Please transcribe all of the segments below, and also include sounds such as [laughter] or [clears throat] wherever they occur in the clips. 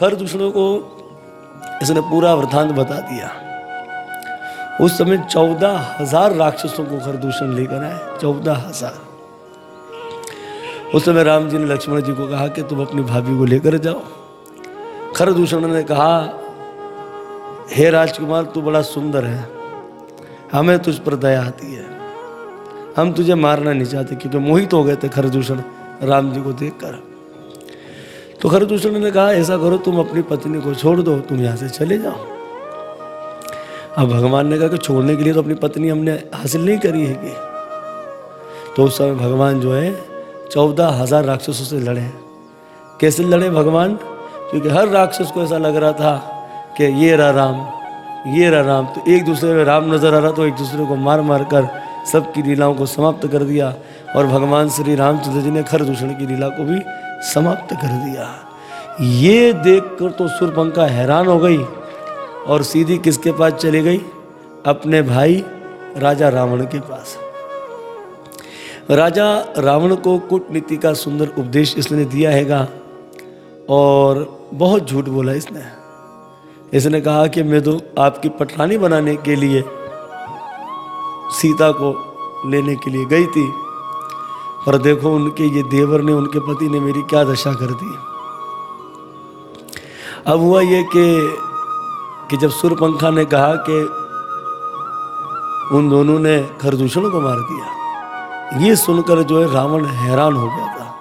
कर दूसरों को, इसने पूरा वृतांत बता दिया। उस समय चौदह हज़ार राक्षसों को खरदूषण लेकर आए, चौदह हज़ार। उस समय राम जी ने लक्ष्मण जी को कहा कि तुम अपनी भाभी को लेकर जाओ। खरदूषण ने कहा, हे राजकुमार, तू बड़ा सुंदर है। हमें तुझ पर दया आती है। हम तुझे मारना नहीं चाहते, क्योंकि मोहित हो गए थे खरदूषण राम जी को देखकर। तो खर खरदूषण ने कहा, ऐसा करो, तुम अपनी पत्नी को छोड़ दो, तुम यहाँ से चले जाओ। अब भगवान ने कहा कि छोड़ने के लिए तो अपनी पत्नी हमने हासिल नहीं करी है कि। तो उस समय भगवान जो है, चौदह हज़ार राक्षसों से लड़े कैसे लड़े भगवान? क्योंकि हर राक्षस को ऐसा लग रहा था कि ये रहा राम, ये रहा राम। तो एक दूसरे में राम नज़र आ रहा तो एक दूसरे को मार मार कर सबकी लीलाओं को समाप्त कर दिया। और भगवान श्री रामचंद्र जी ने खरदूषण की लीला को भी समाप्त कर दिया। ये देखकर तो सुरपंखा हैरान हो गई और सीधी किसके पास चली गई? अपने भाई राजा रावण के पास। राजा रावण को कूटनीति का सुंदर उपदेश इसने दिया हैगा और बहुत झूठ बोला इसने। इसने कहा कि मैं तो आपकी पटरानी बनाने के लिए सीता को लेने के लिए गई थी। पर देखो उनके, ये देवर ने, उनके पति ने मेरी क्या दशा कर दी। अब हुआ ये कि कि जब सुरपंखा ने कहा कि उन दोनों ने खरदूषण को मार दिया, ये सुनकर जो है रावण हैरान हो गया था।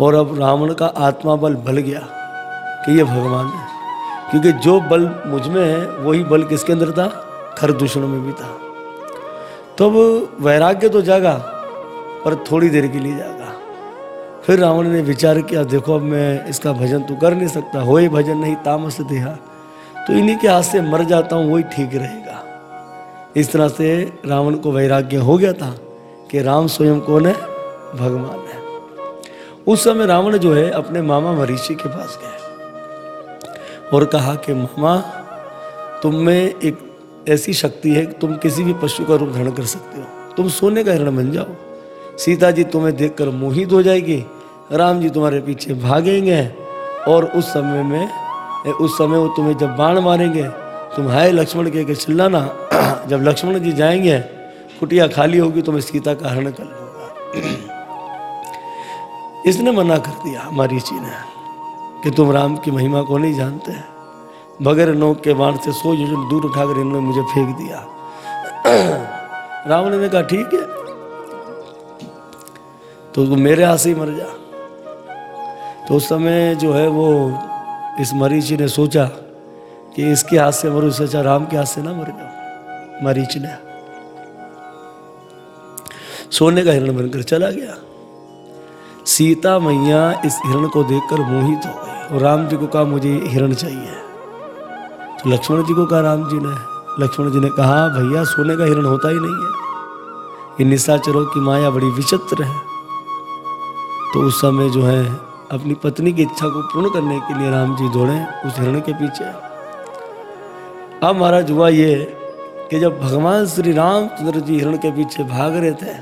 और अब रावण का आत्मा बल बल गया कि ये भगवान है। क्योंकि जो बल मुझमें है, वही बल किसके अंदर था? खरदूषण में भी था। तब तो वैराग्य तो जागा पर थोड़ी देर के लिए जागा। फिर रावण ने विचार किया, देखो, अब मैं इसका भजन तो कर नहीं सकता। हो ही भजन नहीं, तामस देहा। तो इन्हीं के हाथ से मर जाता हूँ, वही ठीक रहेगा। इस तरह से रावण को वैराग्य हो गया था कि राम स्वयं कौन है? भगवान है। उस समय रावण जो है, अपने मामा मरीषि के पास गए और कहा कि, मामा, तुम में एक ऐसी शक्ति है कि तुम किसी भी पशु का रूप धारण कर सकते हो। तुम सोने का हिरण बन जाओ। सीता जी तुम्हें देखकर मोहित हो जाएगी, राम जी तुम्हारे पीछे भागेंगे और उस समय में, उस समय वो तुम्हें जब बाण मारेंगे, तुम हाय लक्ष्मण कह के चिल्लाना, [clears throat] जब लक्ष्मण जी जाएँगे, कुटिया खाली होगी तो मैं सीता का हरण कर लूँगा। [clears throat] इसने मना कर दिया मरीचि ने, कि तुम राम की महिमा को नहीं जानते। बगैर नोक के बाण से सौ योजन दूर उठाकर इन्होंने मुझे फेंक दिया। [clears throat] रावण ने कहा, ठीक है तो तू मेरे हाथ से ही मर जा। तो उस समय जो है वो इस मरीचि ने सोचा कि इसके हाथ से मरूं, इससे अच्छा राम के हाथ से ना मर जाऊँ, मरीच ने। सोने का हिरण बनकर चला गया। सीता मैया इस हिरण को देखकर मोहित हो गई और राम जी को कहा, मुझे हिरण चाहिए। तो लक्ष्मण जी को कहा, राम जी ने लक्ष्मण जी ने कहा, भैया, सोने का हिरण होता ही नहीं है। ये निशाचरों की माया बड़ी विचित्र है। तो उस समय जो है, अपनी पत्नी की इच्छा को पूर्ण करने के लिए राम जी दौड़े उस हिरण के पीछे। अब महाराज हुआ ये कि जब भगवान श्री रामचंद्र जी हिरण के पीछे भाग रहे थे,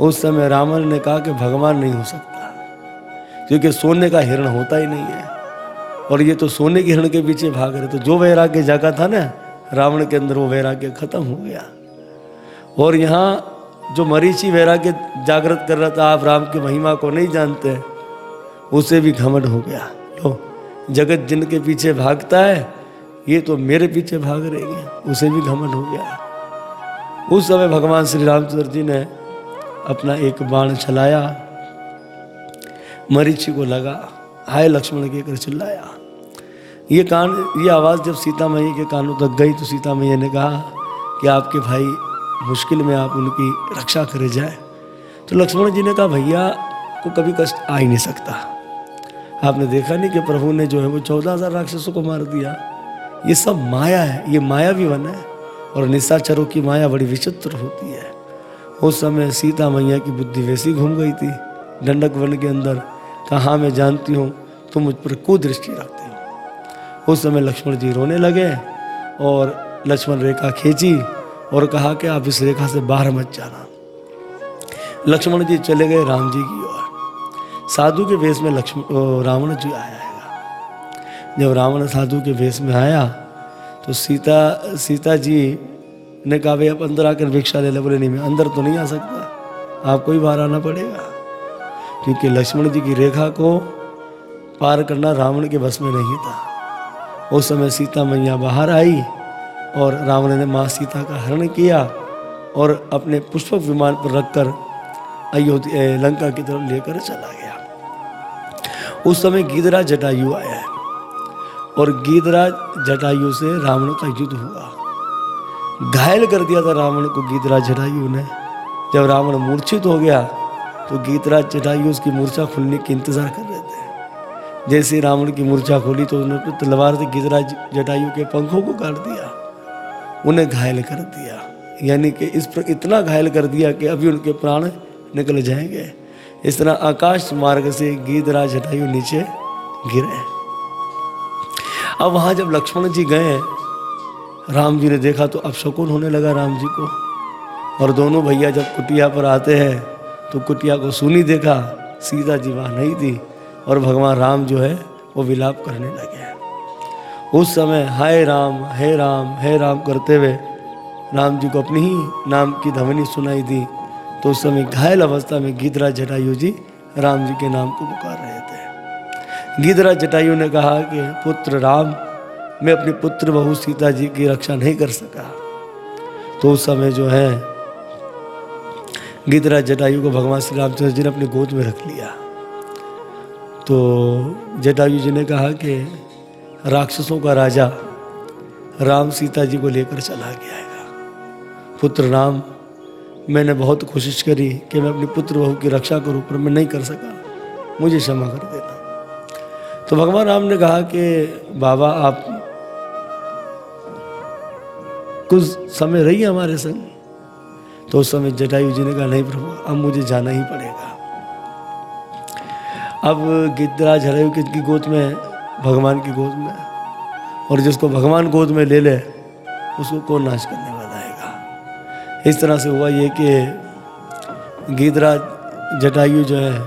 उस समय रावण ने कहा कि भगवान नहीं हो सकता, क्योंकि सोने का हिरण होता ही नहीं है। और ये तो सोने के हिरण के पीछे भाग रहे तो जो वैराग्य जागा था ना, रावण के अंदर वो वैराग्य खत्म हो गया। और यहाँ जो मरीची वैराग्य जागृत कर रहा था, आप राम की महिमा को नहीं जानते, उसे भी घमंड हो गया। लो, जगत जिनके पीछे भागता है, ये तो मेरे पीछे भाग रहे हैं, उसे भी घमंड हो गया। उस समय भगवान श्री रामचंद्र जी ने अपना एक बाण चलाया, मरीची को लगा, हाय लक्ष्मण के कर चिल्लाया। ये कान, ये आवाज़ जब सीता मैया के कानों तक गई तो सीता मैया ने कहा कि आपके भाई मुश्किल में आप उनकी रक्षा करे जाए। तो लक्ष्मण जी ने कहा, भैया, को कभी कष्ट आ ही नहीं सकता। आपने देखा नहीं कि प्रभु ने जो है वो चौदह हज़ार राक्षसों को मार दिया। ये सब माया है, ये माया भी वन है और निशाचरों की माया बड़ी विचित्र होती है। उस समय सीता मैया की बुद्धि वैसी घूम गई थी। दंडक वन के अंदर कहाँ मैं जानती हूँ, तुम मुझ पर कुदृष्टि रखती हो? उस समय लक्ष्मण जी रोने लगे और लक्ष्मण रेखा खींची और कहा कि आप इस रेखा से बाहर मत जाना। लक्ष्मण जी चले गए राम जी की ओर। साधु के वेश में लक्ष्मण रावण जी आया है जब रावण साधु के वेश में आया तो सीता सीता जी ने कहा भाई आप अंदर आकर भिक्षा ले ले। बोले, नहीं, मैं अंदर तो नहीं आ सकता। आपको ही बाहर आना पड़ेगा। क्योंकि लक्ष्मण जी की रेखा को पार करना रावण के बस में नहीं था। उस समय सीता मैया बाहर आई और रावण ने माँ सीता का हरण किया और अपने पुष्पक विमान पर रखकर अयोध्या लंका की तरफ़ लेकर चला गया। उस समय गीदराज जटायु आया है और गीदराज जटायु से रावण का युद्ध हुआ। घायल कर दिया था रावण को गीदराज जटायु ने। जब रावण मूर्छित हो गया तो गीतराज जटायु उसकी मूर्छा खुलने के इंतज़ार कर रहे थे। जैसे रावण की मूर्छा खोली तो उन्होंने तलवार से गीतराज जटायु के पंखों को काट दिया। उन्हें घायल कर दिया। यानी कि इस पर इतना घायल कर दिया कि अभी उनके प्राण निकल जाएँगे। इस तरह आकाश मार्ग से गीतराज जटायु नीचे गिरे। अब वहाँ जब लक्ष्मण जी गए, राम जी ने देखा तो अब शकुन होने लगा राम जी को। और दोनों भैया जब कुटिया पर आते हैं तो कुटिया को सुनी देखा, सीता जी वहाँ नहीं थी। और भगवान राम जो है, वो विलाप करने लगे। उस समय हाय राम, हे राम हे राम करते हुए राम जी को अपनी ही नाम की ध्वनि सुनाई दी। तो उस समय घायल अवस्था में गीतराज जटायु जी राम जी के नाम को पुकार रहे थे। गीतराज जटायु ने कहा कि, पुत्र राम, मैं अपनी पुत्र बहू सीता जी की रक्षा नहीं कर सका। तो उस समय जो है, गीतराज जटायु को भगवान श्री रामचंद्र जी ने अपनी गोद में रख लिया। तो जटायु जी ने कहा कि राक्षसों का राजा राम सीता जी को लेकर चला गया है। पुत्र राम, मैंने बहुत कोशिश करी कि मैं अपने पुत्र बहू की रक्षा करूँ, पर मैं नहीं कर सका। मुझे क्षमा कर देना। तो भगवान राम ने कहा कि, बाबा, आप कुछ समय रही हमारे संग। तो उस समय जटायु जी ने कहा, नहीं प्रभु, अब मुझे जाना ही पड़ेगा। अब गिद्धराज हरयु की गोद में भगवान की गोद में और जिसको भगवान गोद में ले ले, उसको कौन नाश करने वाला आएगा? इस तरह से हुआ ये कि गीतराज जटायु जो है,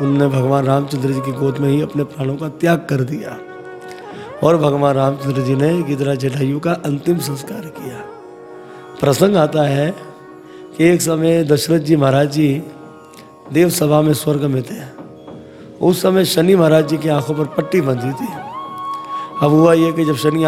उनने भगवान रामचंद्र जी की गोद में ही अपने प्राणों का त्याग कर दिया। और भगवान रामचंद्र जी ने गीतराज जटायु का अंतिम संस्कार किया। प्रसंग आता है कि एक समय दशरथ जी महाराज जी देव सभा में स्वर्ग में थे। उस समय शनि महाराज जी की आँखों पर पट्टी बंधी थी। अब हुआ यह कि जब शनि